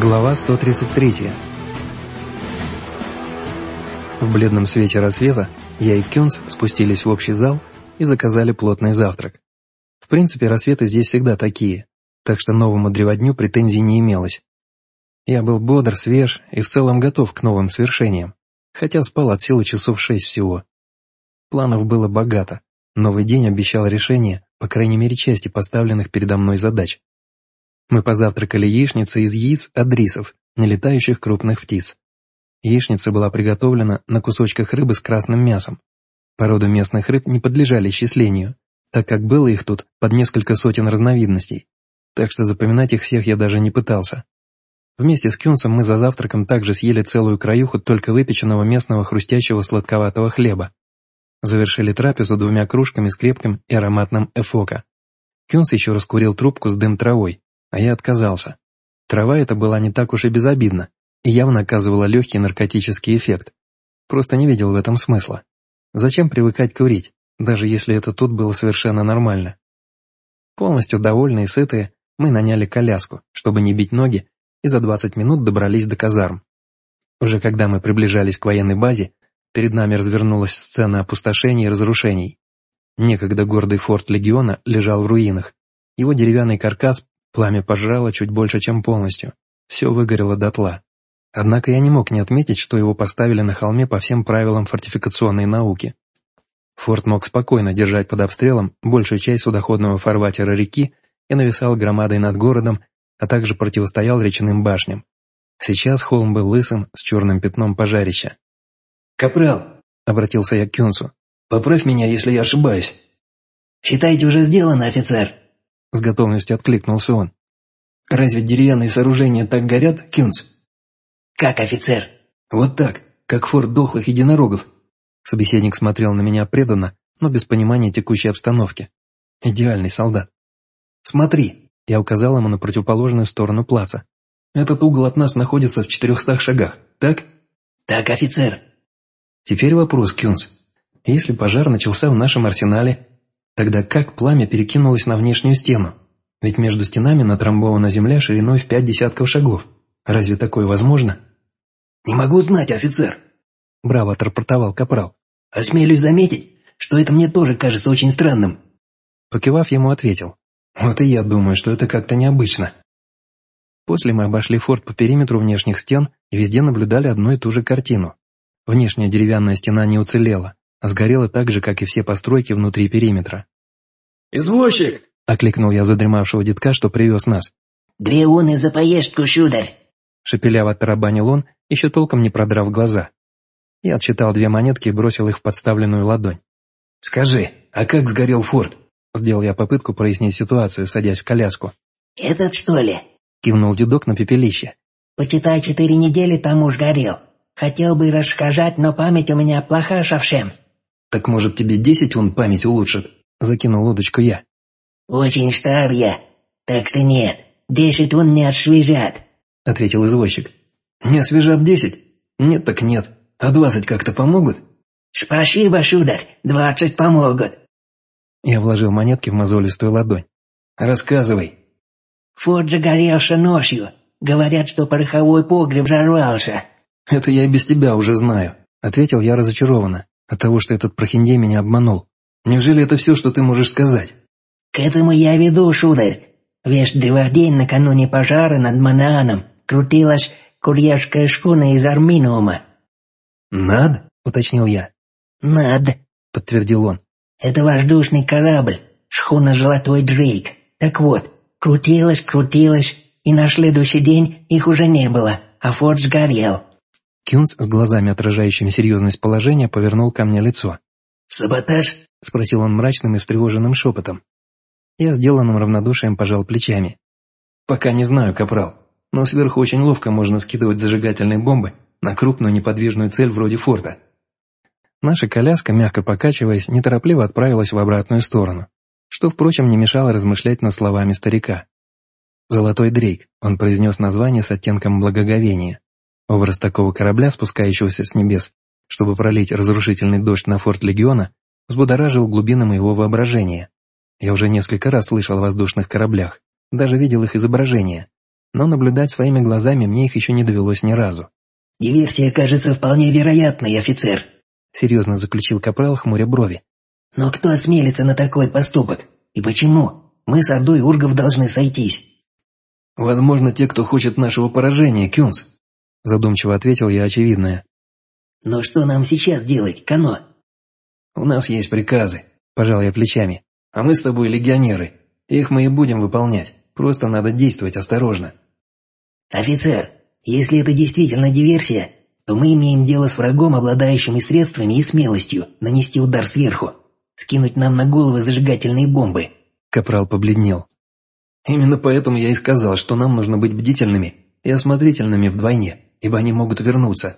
Глава 133 В бледном свете рассвета я и Кюнс спустились в общий зал и заказали плотный завтрак. В принципе, рассветы здесь всегда такие, так что новому древодню претензий не имелось. Я был бодр, свеж и в целом готов к новым свершениям, хотя спал от силы часов шесть всего. Планов было богато, новый день обещал решение, по крайней мере части поставленных передо мной задач. Мы позавтракали яичницей из яиц адрисов, нелетающих крупных птиц. Яичница была приготовлена на кусочках рыбы с красным мясом. Породы местных рыб не подлежали исчислению, так как было их тут под несколько сотен разновидностей, так что запоминать их всех я даже не пытался. Вместе с Кюнсом мы за завтраком также съели целую краюху только выпеченного местного хрустящего сладковатого хлеба. Завершили трапезу двумя кружками с крепким и ароматным эфока. Кюнс еще раскурил трубку с дым травой, а я отказался. Трава эта была не так уж и безобидна, и явно оказывала легкий наркотический эффект. Просто не видел в этом смысла. Зачем привыкать курить, даже если это тут было совершенно нормально? Полностью довольные и сытые, мы наняли коляску, чтобы не бить ноги, и за 20 минут добрались до казарм. Уже когда мы приближались к военной базе, перед нами развернулась сцена опустошений и разрушений. Некогда гордый форт легиона лежал в руинах. Его деревянный каркас Пламя пожрало чуть больше, чем полностью. Все выгорело дотла. Однако я не мог не отметить, что его поставили на холме по всем правилам фортификационной науки. Форт мог спокойно держать под обстрелом большую часть судоходного фарватера реки и нависал громадой над городом, а также противостоял речным башням. Сейчас холм был лысым, с черным пятном пожарища. «Капрал!» — обратился я к Кюнсу. «Поправь меня, если я ошибаюсь». «Считайте, уже сделано, офицер», с готовностью откликнулся он. «Разве деревянные сооружения так горят, Кюнс?» «Как офицер?» «Вот так, как форт дохлых единорогов». Собеседник смотрел на меня преданно, но без понимания текущей обстановки. Идеальный солдат. «Смотри», — я указал ему на противоположную сторону плаца. «Этот угол от нас находится в четырехстах шагах, так?» «Так, офицер». «Теперь вопрос, Кюнс. Если пожар начался в нашем арсенале, Тогда как пламя перекинулось на внешнюю стену? Ведь между стенами натрамбована земля шириной в пять десятков шагов. Разве такое возможно? «Не могу знать, офицер», — браво отрапортовал капрал. «Осмелюсь заметить, что это мне тоже кажется очень странным». Покивав, ему ответил. «Вот и я думаю, что это как-то необычно». После мы обошли форт по периметру внешних стен и везде наблюдали одну и ту же картину. Внешняя деревянная стена не уцелела, сгорела так же, как и все постройки внутри периметра. «Извозчик!» — окликнул я задремавшего детка, что привез нас. «Две уны за поездку, сударь!» Шепеляво тарабанил он, еще толком не продрав глаза. Я отсчитал две монетки и бросил их в подставленную ладонь. «Скажи, а как сгорел форт?» Сделал я попытку прояснить ситуацию, садясь в коляску. «Этот, что ли?» — кивнул дедок на пепелище. «Почитай, четыре недели там уж горел. Хотел бы расскажать, но память у меня плохая совсем. «Так, может, тебе десять он память улучшит?» — закинул удочку я. «Очень стар я, так что нет, десять он не освежат», — ответил извозчик. «Не освежат десять? Нет так нет. А двадцать как-то помогут?» «Спасибо, сударь, двадцать помогут». Я вложил монетки в мозолистую ладонь. «Рассказывай». «Форт загорелся ночью. Говорят, что пороховой погреб взорвался». «Это я и без тебя уже знаю», — ответил я разочарованно от того, что этот прохиндей меня обманул. Неужели это все, что ты можешь сказать?» «К этому я веду, сударь. Весь древодень накануне пожара над Манааном крутилась курьерская шхуна из Арминиума». «Над?» — уточнил я. «Над», — подтвердил он. «Это воздушный корабль, шхуна «Золотой Дрейк». Так вот, крутилась, крутилась, и на следующий день их уже не было, а форт сгорел. Кюнс с глазами, отражающими серьезность положения, повернул ко мне лицо. «Саботаж?» — спросил он мрачным и встревоженным шепотом. Я сделанным равнодушием пожал плечами. «Пока не знаю, капрал, но сверху очень ловко можно скидывать зажигательные бомбы на крупную неподвижную цель вроде форта». Наша коляска, мягко покачиваясь, неторопливо отправилась в обратную сторону, что, впрочем, не мешало размышлять над словами старика. «Золотой Дрейк», — он произнес название с оттенком благоговения. Образ такого корабля, спускающегося с небес, чтобы пролить разрушительный дождь на форт Легиона, взбудоражил глубины моего воображения. Я уже несколько раз слышал о воздушных кораблях, даже видел их изображения. но наблюдать своими глазами мне их еще не довелось ни разу. «Диверсия кажется вполне вероятной, офицер», — серьезно заключил Капрал, хмуря брови. «Но кто осмелится на такой поступок? И почему? Мы с Ордой Ургов должны сойтись». «Возможно, те, кто хочет нашего поражения, Кюнс», — задумчиво ответил я очевидное. «Но что нам сейчас делать, Кано?» «У нас есть приказы», — пожал я плечами. «А мы с тобой легионеры. Их мы и будем выполнять. Просто надо действовать осторожно». «Офицер, если это действительно диверсия, то мы имеем дело с врагом, обладающим и средствами, и смелостью нанести удар сверху, скинуть нам на головы зажигательные бомбы». Капрал побледнел. «Именно поэтому я и сказал, что нам нужно быть бдительными и осмотрительными вдвойне, ибо они могут вернуться».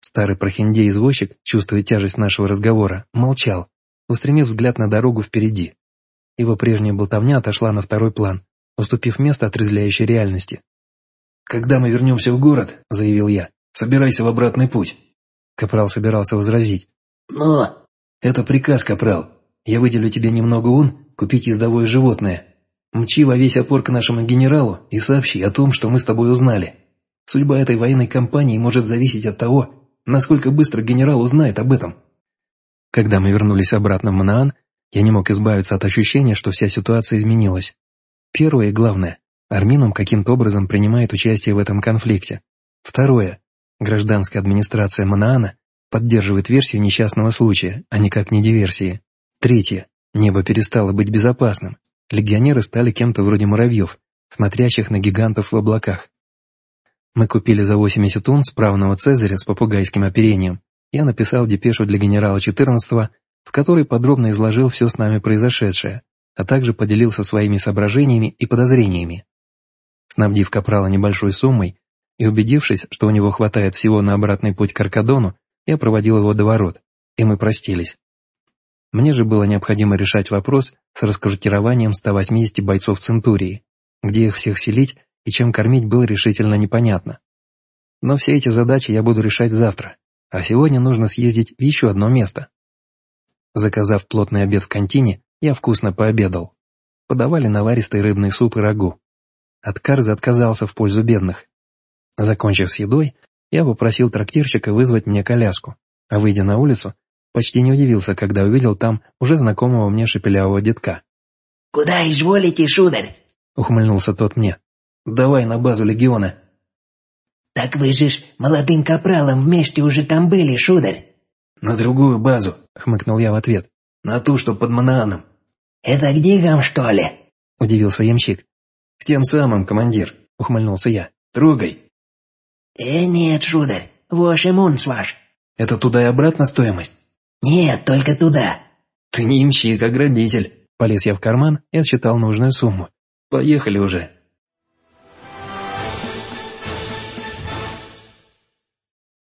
Старый прохиндей-извозчик, чувствуя тяжесть нашего разговора, молчал, устремив взгляд на дорогу впереди. Его прежняя болтовня отошла на второй план, уступив место отрезвляющей реальности. «Когда мы вернемся в город», — заявил я, — «собирайся в обратный путь». Капрал собирался возразить. «Но...» «Это приказ, Капрал. Я выделю тебе немного ун, купить ездовое животное. Мчи во весь опор к нашему генералу и сообщи о том, что мы с тобой узнали. Судьба этой военной кампании может зависеть от того, насколько быстро генерал узнает об этом». Когда мы вернулись обратно в Манаан, я не мог избавиться от ощущения, что вся ситуация изменилась. Первое и главное, Арминум каким-то образом принимает участие в этом конфликте. Второе, гражданская администрация Манаана поддерживает версию несчастного случая, а никак не диверсии. Третье, небо перестало быть безопасным. Легионеры стали кем-то вроде муравьев, смотрящих на гигантов в облаках. Мы купили за 80 тонн справного Цезаря с попугайским оперением. Я написал депешу для генерала 14 в которой подробно изложил все с нами произошедшее, а также поделился своими соображениями и подозрениями. Снабдив Капрала небольшой суммой и убедившись, что у него хватает всего на обратный путь к Аркадону, я проводил его до ворот, и мы простились. Мне же было необходимо решать вопрос с раскрутированием 180 бойцов Центурии, где их всех селить и чем кормить было решительно непонятно. Но все эти задачи я буду решать завтра, а сегодня нужно съездить в еще одно место. Заказав плотный обед в контине, я вкусно пообедал. Подавали наваристый рыбный суп и рагу. От Карза отказался в пользу бедных. Закончив с едой, я попросил трактирщика вызвать мне коляску, а выйдя на улицу, почти не удивился, когда увидел там уже знакомого мне шепелявого детка. «Куда изволите, сударь?» — ухмыльнулся тот мне. «Давай на базу легиона». «Так вы же с молодым капралом вместе уже там были, сударь». «На другую базу», — хмыкнул я в ответ. «На ту, что под Манааном». «Это к Дигам, что ли?» — удивился ямщик. «К тем самым, командир», — ухмыльнулся я. «Трогай». «Э, нет, сударь, ваш имунс ваш». «Это туда и обратно стоимость?» «Нет, только туда». «Ты не имщик, а грабитель». Полез я в карман и отсчитал нужную сумму. «Поехали уже».